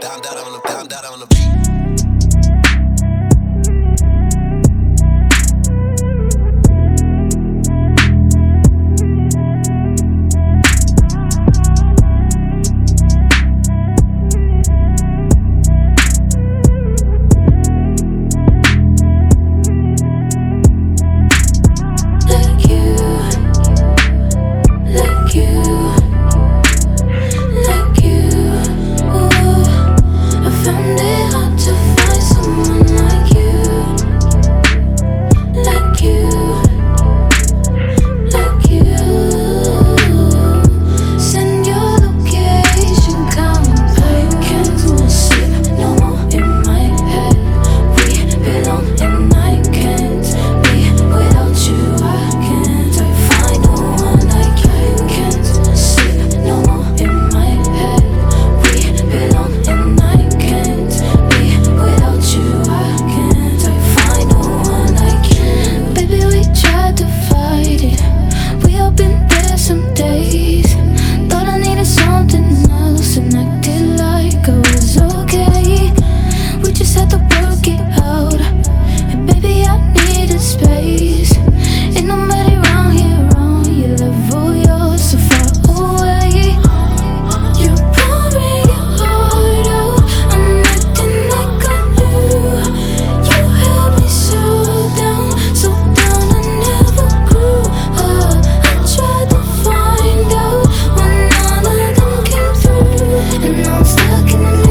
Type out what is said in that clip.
Down, down on the, down, down on the looking